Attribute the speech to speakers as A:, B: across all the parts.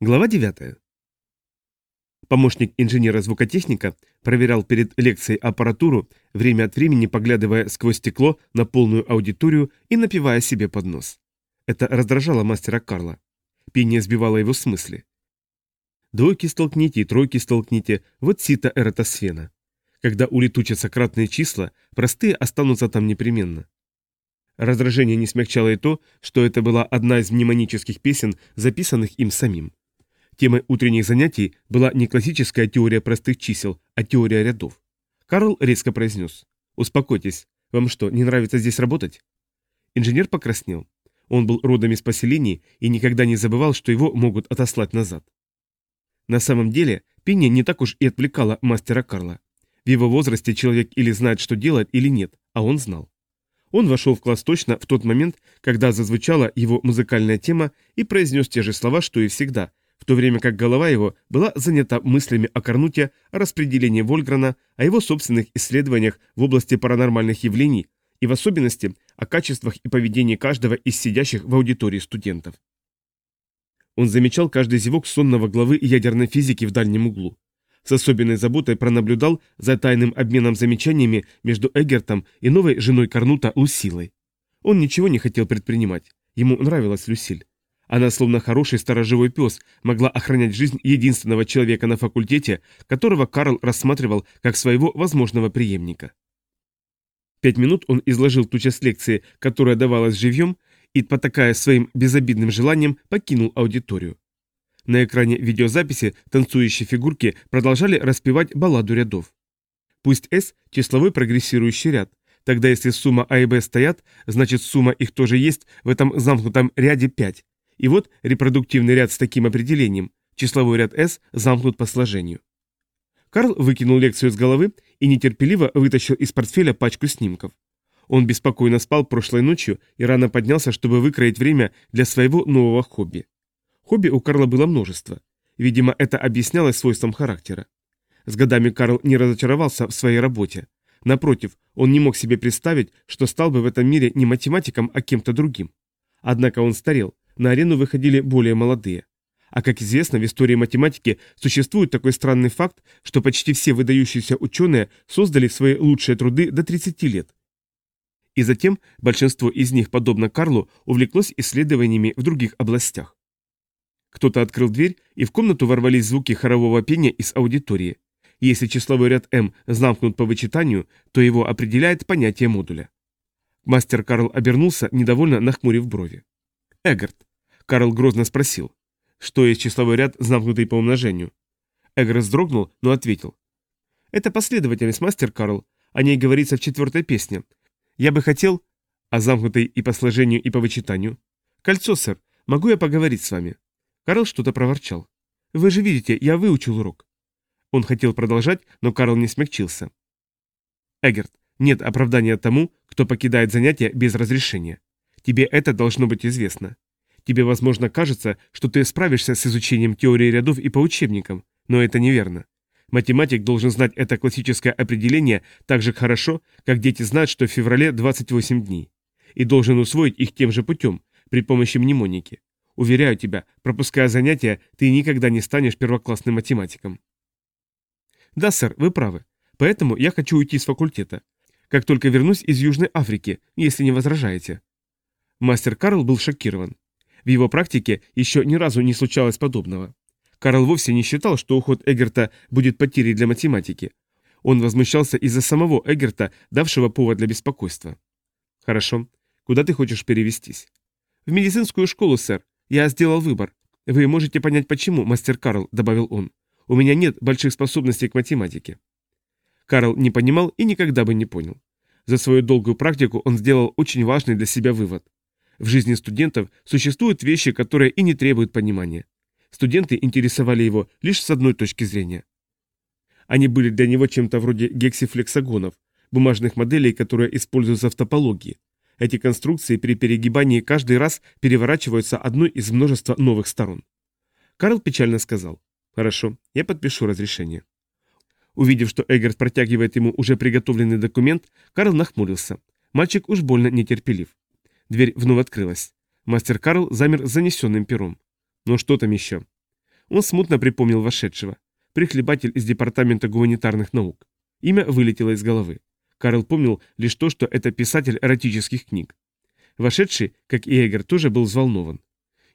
A: Глава 9. Помощник инженера-звукотехника проверял перед лекцией аппаратуру, время от времени поглядывая сквозь стекло на полную аудиторию и напивая себе под нос. Это раздражало мастера Карла. Пение сбивало его с мысли. Двойки столкните и тройки столкните, вот сито эратосфена. Когда улетучатся кратные числа, простые останутся там непременно. Раздражение не смягчало и то, что это была одна из мнемонических песен, записанных им самим. Темой утренних занятий была не классическая теория простых чисел, а теория рядов. Карл резко произнес. «Успокойтесь. Вам что, не нравится здесь работать?» Инженер покраснел. Он был родом из поселений и никогда не забывал, что его могут отослать назад. На самом деле, пение не так уж и отвлекало мастера Карла. В его возрасте человек или знает, что делать, или нет, а он знал. Он вошел в класс точно в тот момент, когда зазвучала его музыкальная тема и произнес те же слова, что и всегда – в то время как голова его была занята мыслями о Карнуте, о распределении Вольграна, о его собственных исследованиях в области паранормальных явлений и в особенности о качествах и поведении каждого из сидящих в аудитории студентов. Он замечал каждый зевок сонного главы ядерной физики в дальнем углу. С особенной заботой пронаблюдал за тайным обменом замечаниями между Эггертом и новой женой Карнута Лусилой. Он ничего не хотел предпринимать. Ему нравилась Люсиль. Она, словно хороший сторожевой пес, могла охранять жизнь единственного человека на факультете, которого Карл рассматривал как своего возможного преемника. Пять минут он изложил ту часть лекции, которая давалась живьем, и, потакая своим безобидным желанием, покинул аудиторию. На экране видеозаписи танцующие фигурки продолжали распевать балладу рядов. Пусть S – числовой прогрессирующий ряд, тогда если сумма А и Б стоят, значит сумма их тоже есть в этом замкнутом ряде 5, и вот репродуктивный ряд с таким определением, числовой ряд S замкнут по сложению. Карл выкинул лекцию с головы и нетерпеливо вытащил из портфеля пачку снимков. Он беспокойно спал прошлой ночью и рано поднялся, чтобы выкроить время для своего нового хобби. Хобби у Карла было множество. Видимо, это объяснялось свойством характера. С годами Карл не разочаровался в своей работе. Напротив, он не мог себе представить, что стал бы в этом мире не математиком, а кем-то другим. Однако он старел, на арену выходили более молодые. А как известно, в истории математики существует такой странный факт, что почти все выдающиеся ученые создали свои лучшие труды до 30 лет. И затем большинство из них, подобно Карлу, увлеклось исследованиями в других областях. Кто-то открыл дверь, и в комнату ворвались звуки хорового пения из аудитории. Если числовой ряд m замкнут по вычитанию, то его определяет понятие модуля. Мастер Карл обернулся, недовольно нахмурив брови. Эггард. Карл грозно спросил. Что есть числовой ряд, замкнутый по умножению? Эггард вздрогнул, но ответил. Это последовательность, мастер Карл. О ней говорится в четвертой песне. Я бы хотел... О замкнутой и по сложению, и по вычитанию. Кольцо, сэр. Могу я поговорить с вами? Карл что-то проворчал. Вы же видите, я выучил урок. Он хотел продолжать, но Карл не смягчился. Эггерт, нет оправдания тому, кто покидает занятия без разрешения. Тебе это должно быть известно. Тебе, возможно, кажется, что ты справишься с изучением теории рядов и по учебникам, но это неверно. Математик должен знать это классическое определение так же хорошо, как дети знают, что в феврале 28 дней. И должен усвоить их тем же путем, при помощи мнемоники. Уверяю тебя, пропуская занятия, ты никогда не станешь первоклассным математиком. Да, сэр, вы правы. Поэтому я хочу уйти с факультета. Как только вернусь из Южной Африки, если не возражаете. Мастер Карл был шокирован. В его практике еще ни разу не случалось подобного. Карл вовсе не считал, что уход Эггерта будет потерей для математики. Он возмущался из-за самого Эггерта, давшего повод для беспокойства. «Хорошо. Куда ты хочешь перевестись?» «В медицинскую школу, сэр. Я сделал выбор. Вы можете понять, почему, мастер Карл», — добавил он. «У меня нет больших способностей к математике». Карл не понимал и никогда бы не понял. За свою долгую практику он сделал очень важный для себя вывод. В жизни студентов существуют вещи, которые и не требуют понимания. Студенты интересовали его лишь с одной точки зрения. Они были для него чем-то вроде гексифлексагонов, бумажных моделей, которые используются в топологии. Эти конструкции при перегибании каждый раз переворачиваются одной из множества новых сторон. Карл печально сказал, «Хорошо, я подпишу разрешение». Увидев, что Эггерт протягивает ему уже приготовленный документ, Карл нахмурился. Мальчик уж больно нетерпелив. Дверь вновь открылась. Мастер Карл замер с занесенным пером. «Ну что там еще?» Он смутно припомнил вошедшего. Прихлебатель из Департамента гуманитарных наук. Имя вылетело из головы. Карл помнил лишь то, что это писатель эротических книг. Вошедший, как и Эгер, тоже был взволнован.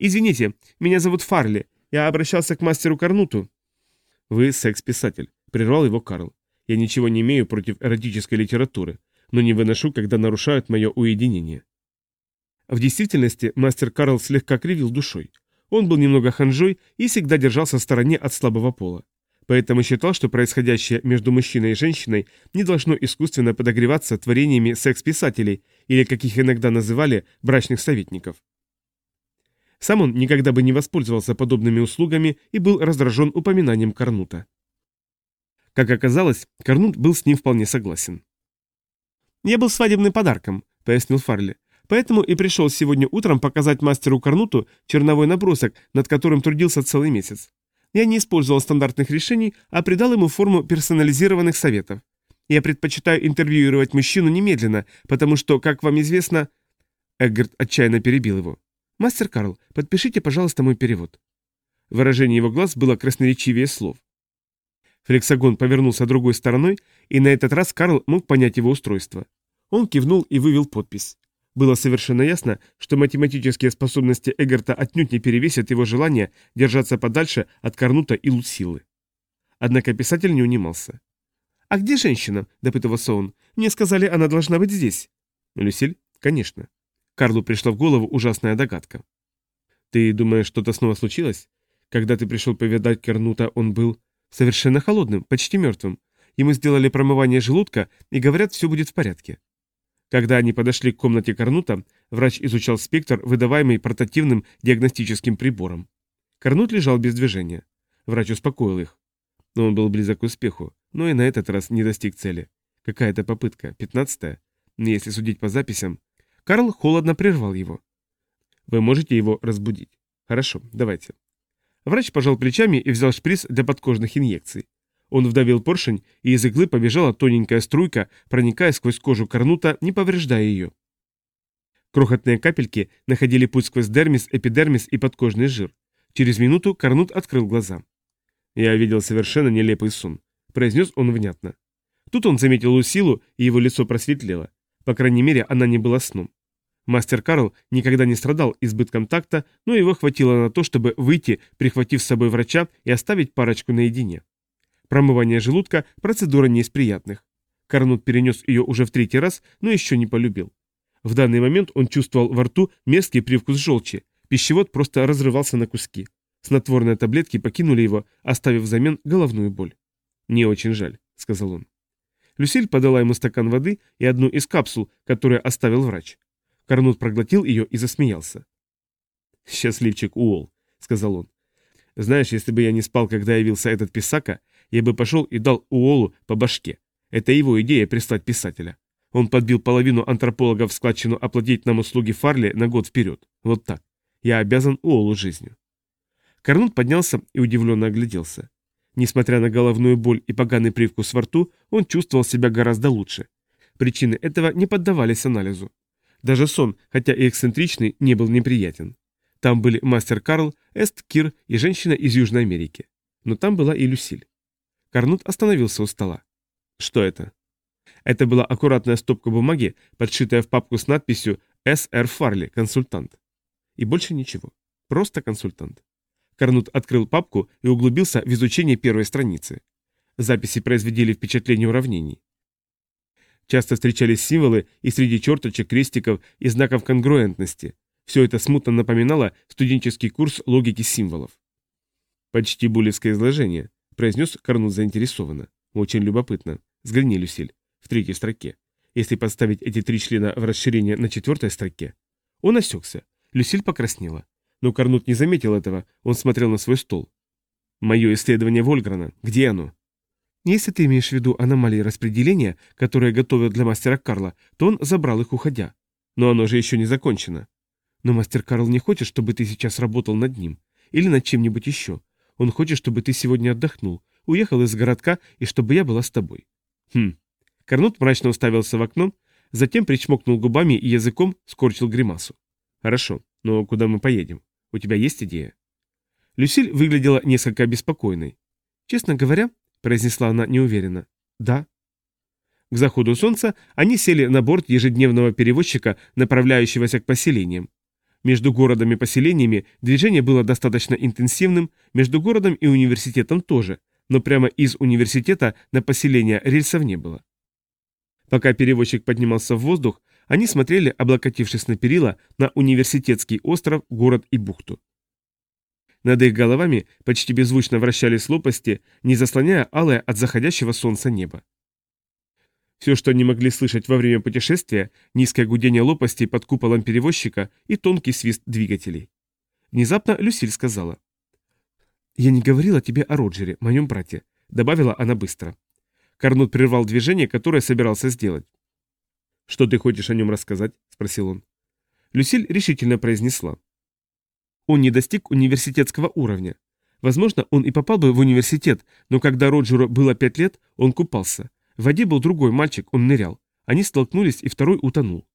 A: «Извините, меня зовут Фарли. Я обращался к мастеру Карнуту». «Вы секс-писатель», — прервал его Карл. «Я ничего не имею против эротической литературы, но не выношу, когда нарушают мое уединение». В действительности мастер Карл слегка кривил душой. Он был немного ханжой и всегда держался в стороне от слабого пола. Поэтому считал, что происходящее между мужчиной и женщиной не должно искусственно подогреваться творениями секс-писателей или, как их иногда называли, брачных советников. Сам он никогда бы не воспользовался подобными услугами и был раздражен упоминанием Карнута. Как оказалось, Карнут был с ним вполне согласен. «Я был свадебным подарком», — пояснил Фарли. «Поэтому и пришел сегодня утром показать мастеру Карнуту черновой набросок, над которым трудился целый месяц. Я не использовал стандартных решений, а придал ему форму персонализированных советов. Я предпочитаю интервьюировать мужчину немедленно, потому что, как вам известно...» Эггард отчаянно перебил его. «Мастер Карл, подпишите, пожалуйста, мой перевод». Выражение его глаз было красноречивее слов. Флексагон повернулся другой стороной, и на этот раз Карл мог понять его устройство. Он кивнул и вывел подпись. Было совершенно ясно, что математические способности Эгерта отнюдь не перевесят его желание держаться подальше от Карнута и Луцилы. Однако писатель не унимался. «А где женщина?» – допытывался он. «Мне сказали, она должна быть здесь». «Люсиль? Конечно». Карлу пришла в голову ужасная догадка. «Ты думаешь, что-то снова случилось? Когда ты пришел повидать Карнута, он был совершенно холодным, почти мертвым. Ему сделали промывание желудка и говорят, все будет в порядке. Когда они подошли к комнате Карнута, врач изучал спектр, выдаваемый портативным диагностическим прибором. Карнут лежал без движения. Врач успокоил их. Но он был близок к успеху, но и на этот раз не достиг цели. Какая-то попытка, пятнадцатая, если судить по записям. Карл холодно прервал его. Вы можете его разбудить. Хорошо, давайте. Врач пожал плечами и взял шприц для подкожных инъекций. Он вдавил поршень, и из иглы побежала тоненькая струйка, проникая сквозь кожу корнута, не повреждая ее. Крохотные капельки находили путь сквозь дермис, эпидермис и подкожный жир. Через минуту Корнут открыл глаза. «Я видел совершенно нелепый сон», — произнес он внятно. Тут он заметил Лусилу, и его лицо просветлело. По крайней мере, она не была сном. Мастер Карл никогда не страдал избытком такта, но его хватило на то, чтобы выйти, прихватив с собой врача и оставить парочку наедине. Промывание желудка – процедура не из приятных. Карнут перенес ее уже в третий раз, но еще не полюбил. В данный момент он чувствовал во рту мерзкий привкус желчи, пищевод просто разрывался на куски. Снотворные таблетки покинули его, оставив взамен головную боль. «Не очень жаль», — сказал он. Люсиль подала ему стакан воды и одну из капсул, которые оставил врач. Карнут проглотил ее и засмеялся. «Счастливчик Уолл», — сказал он. «Знаешь, если бы я не спал, когда явился этот писака, я бы пошел и дал Уолу по башке. Это его идея прислать писателя. Он подбил половину антропологов в складчину оплатить нам услуги Фарли на год вперед. Вот так. Я обязан Уолу жизнью. Корнут поднялся и удивленно огляделся. Несмотря на головную боль и поганый привкус во рту, он чувствовал себя гораздо лучше. Причины этого не поддавались анализу. Даже сон, хотя и эксцентричный, не был неприятен. Там были мастер Карл, Эст Кир и женщина из Южной Америки. Но там была и Люсиль. Карнут остановился у стола. Что это? Это была аккуратная стопка бумаги, подшитая в папку с надписью «С.Р. Фарли, консультант». И больше ничего. Просто консультант. Карнут открыл папку и углубился в изучение первой страницы. Записи произведили впечатление уравнений. Часто встречались символы и среди черточек, крестиков и знаков конгруентности. Все это смутно напоминало студенческий курс логики символов. Почти булевское изложение, произнес Карнут заинтересованно. Очень любопытно. Взгляни, Люсиль, в третьей строке. Если поставить эти три члена в расширение на четвертой строке. Он осекся. Люсиль покраснела. Но Карнут не заметил этого, он смотрел на свой стол. Мое исследование Вольграна. Где оно? Если ты имеешь в виду аномалии распределения, которые готовят для мастера Карла, то он забрал их уходя. Но оно же еще не закончено. Но мастер Карл не хочет, чтобы ты сейчас работал над ним. Или над чем-нибудь еще. Он хочет, чтобы ты сегодня отдохнул, уехал из городка и чтобы я была с тобой. Хм. Корнут мрачно уставился в окно, затем причмокнул губами и языком скорчил гримасу. Хорошо, но куда мы поедем? У тебя есть идея? Люсиль выглядела несколько обеспокоенной. «Честно говоря», — произнесла она неуверенно, — «да». К заходу солнца они сели на борт ежедневного перевозчика, направляющегося к поселениям. Между городом и поселениями движение было достаточно интенсивным, между городом и университетом тоже, но прямо из университета на поселение рельсов не было. Пока перевозчик поднимался в воздух, они смотрели, облокотившись на перила, на университетский остров, город и бухту. Над их головами почти беззвучно вращались лопасти, не заслоняя алое от заходящего солнца небо. Все, что они могли слышать во время путешествия, низкое гудение лопастей под куполом перевозчика и тонкий свист двигателей. Внезапно Люсиль сказала. «Я не говорила тебе о Роджере, моем брате», — добавила она быстро. Карнут прервал движение, которое собирался сделать. «Что ты хочешь о нем рассказать?» — спросил он. Люсиль решительно произнесла. «Он не достиг университетского уровня. Возможно, он и попал бы в университет, но когда Роджеру было пять лет, он купался. В воде был другой мальчик, он нырял. Они столкнулись, и второй утонул.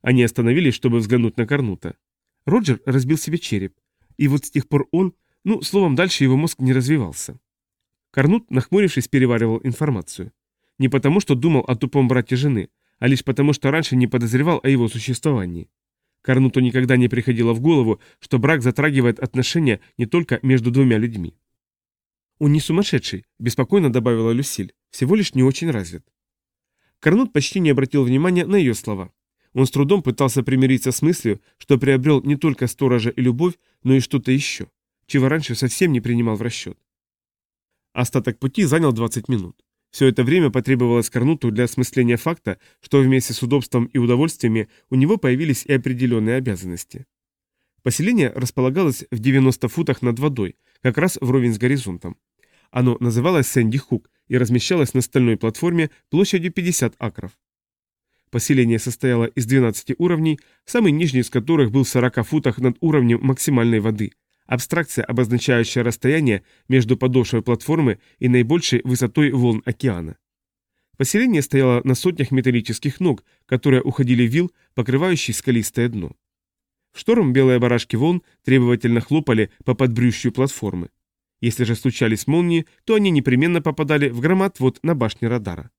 A: Они остановились, чтобы взглянуть на Карнута. Роджер разбил себе череп. И вот с тех пор он, ну, словом, дальше его мозг не развивался. Карнут, нахмурившись, переваривал информацию. Не потому, что думал о тупом брате жены, а лишь потому, что раньше не подозревал о его существовании. Карнуту никогда не приходило в голову, что брак затрагивает отношения не только между двумя людьми. «Он не сумасшедший», – беспокойно добавила Люсиль, – «всего лишь не очень развит». Карнут почти не обратил внимания на ее слова. Он с трудом пытался примириться с мыслью, что приобрел не только сторожа и любовь, но и что-то еще, чего раньше совсем не принимал в расчет. Остаток пути занял 20 минут. Все это время потребовалось Карнуту для осмысления факта, что вместе с удобством и удовольствиями у него появились и определенные обязанности. Поселение располагалось в 90 футах над водой, как раз вровень с горизонтом. Оно называлось Сэнди Хук и размещалось на стальной платформе площадью 50 акров. Поселение состояло из 12 уровней, самый нижний из которых был в 40 футах над уровнем максимальной воды. Абстракция, обозначающая расстояние между подошвой платформы и наибольшей высотой волн океана. Поселение стояло на сотнях металлических ног, которые уходили в вил, покрывающий скалистое дно. В шторм белые барашки волн требовательно хлопали по подбрюшью платформы. Если же случались молнии, то они непременно попадали в громоотвод на башне радара.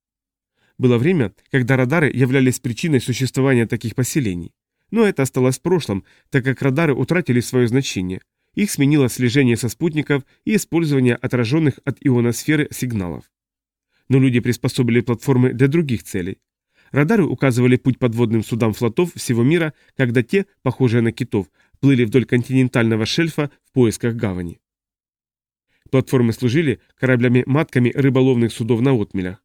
A: Было время, когда радары являлись причиной существования таких поселений. Но это осталось в прошлом, так как радары утратили свое значение. Их сменило слежение со спутников и использование отраженных от ионосферы сигналов. Но люди приспособили платформы для других целей. Радары указывали путь подводным судам флотов всего мира, когда те, похожие на китов, плыли вдоль континентального шельфа в поисках гавани. Платформы служили кораблями-матками рыболовных судов на отмелях.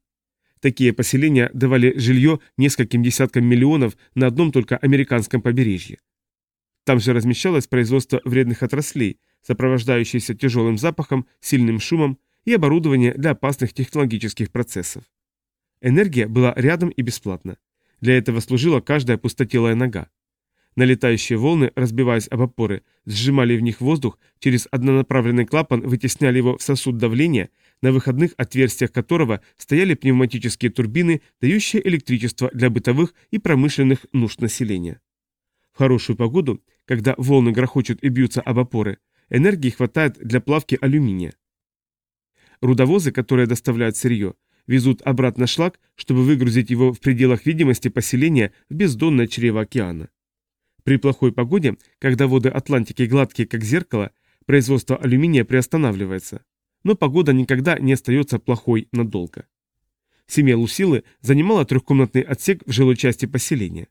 A: Такие поселения давали жилье нескольким десяткам миллионов на одном только американском побережье. Там же размещалось производство вредных отраслей, сопровождающееся тяжелым запахом, сильным шумом и оборудование для опасных технологических процессов. Энергия была рядом и бесплатна. Для этого служила каждая пустотелая нога. Налетающие волны, разбиваясь об опоры, сжимали в них воздух, через однонаправленный клапан вытесняли его в сосуд давления, на выходных отверстиях которого стояли пневматические турбины, дающие электричество для бытовых и промышленных нужд населения. В хорошую погоду, когда волны грохочут и бьются об опоры, энергии хватает для плавки алюминия. Рудовозы, которые доставляют сырье, везут обратно шлак, чтобы выгрузить его в пределах видимости поселения в бездонное чрево океана. При плохой погоде, когда воды Атлантики гладкие как зеркало, производство алюминия приостанавливается. Но погода никогда не остается плохой надолго. Семья Лусилы занимала трехкомнатный отсек в жилой части поселения.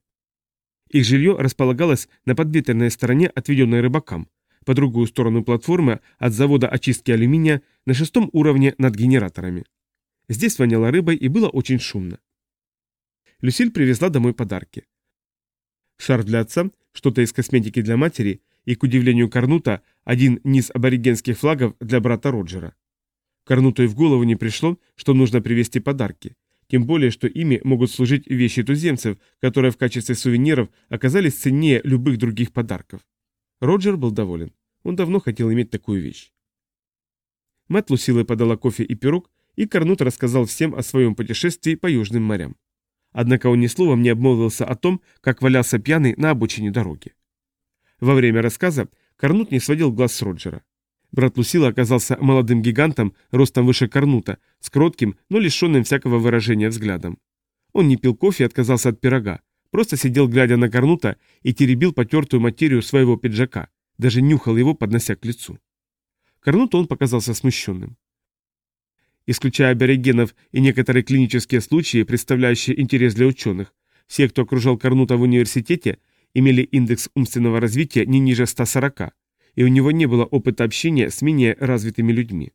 A: Их жилье располагалось на подветренной стороне, отведенной рыбакам, по другую сторону платформы от завода очистки алюминия на шестом уровне над генераторами. Здесь воняло рыбой и было очень шумно. Люсиль привезла домой подарки. Шар для отца, что-то из косметики для матери и, к удивлению Карнута, один низ аборигенских флагов для брата Роджера. Карнуту и в голову не пришло, что нужно привезти подарки, тем более, что ими могут служить вещи туземцев, которые в качестве сувениров оказались ценнее любых других подарков. Роджер был доволен. Он давно хотел иметь такую вещь. Мать Лусилы подала кофе и пирог, и Карнут рассказал всем о своем путешествии по южным морям. Однако он ни словом не обмолвился о том, как валялся пьяный на обочине дороги. Во время рассказа Карнут не сводил глаз с Роджера. Брат Лусила оказался молодым гигантом, ростом выше Корнута, с кротким, но лишенным всякого выражения взглядом. Он не пил кофе и отказался от пирога, просто сидел, глядя на Корнута, и теребил потертую материю своего пиджака, даже нюхал его, поднося к лицу. Корнуту он показался смущенным. Исключая аборигенов и некоторые клинические случаи, представляющие интерес для ученых, все, кто окружал Корнута в университете, имели индекс умственного развития не ниже 140, и у него не было опыта общения с менее развитыми людьми.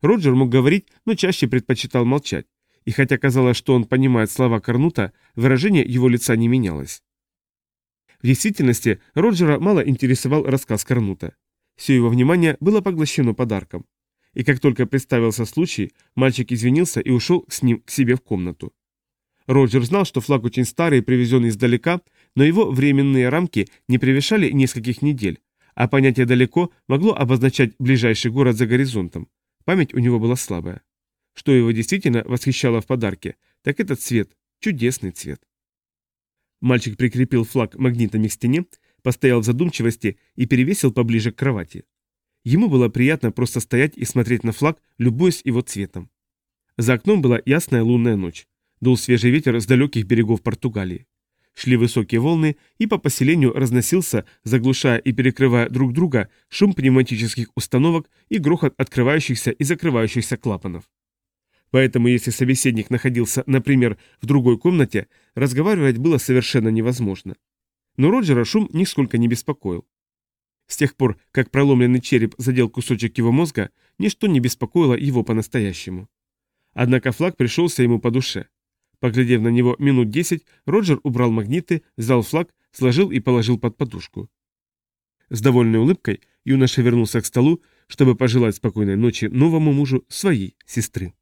A: Роджер мог говорить, но чаще предпочитал молчать, и хотя казалось, что он понимает слова Корнута, выражение его лица не менялось. В действительности Роджера мало интересовал рассказ Корнута. Все его внимание было поглощено подарком. И как только представился случай, мальчик извинился и ушел с ним к себе в комнату. Роджер знал, что флаг очень старый и привезен издалека, но его временные рамки не превышали нескольких недель, а понятие «далеко» могло обозначать ближайший город за горизонтом. Память у него была слабая. Что его действительно восхищало в подарке, так это цвет, чудесный цвет. Мальчик прикрепил флаг магнитами к стене, постоял в задумчивости и перевесил поближе к кровати. Ему было приятно просто стоять и смотреть на флаг, любуясь его цветом. За окном была ясная лунная ночь. Дул свежий ветер с далеких берегов Португалии. Шли высокие волны, и по поселению разносился, заглушая и перекрывая друг друга, шум пневматических установок и грохот открывающихся и закрывающихся клапанов. Поэтому, если собеседник находился, например, в другой комнате, разговаривать было совершенно невозможно. Но Роджера шум нисколько не беспокоил. С тех пор, как проломленный череп задел кусочек его мозга, ничто не беспокоило его по-настоящему. Однако флаг пришелся ему по душе. Поглядев на него минут десять, Роджер убрал магниты, взял флаг, сложил и положил под подушку. С довольной улыбкой юноша вернулся к столу, чтобы пожелать спокойной ночи новому мужу своей сестры.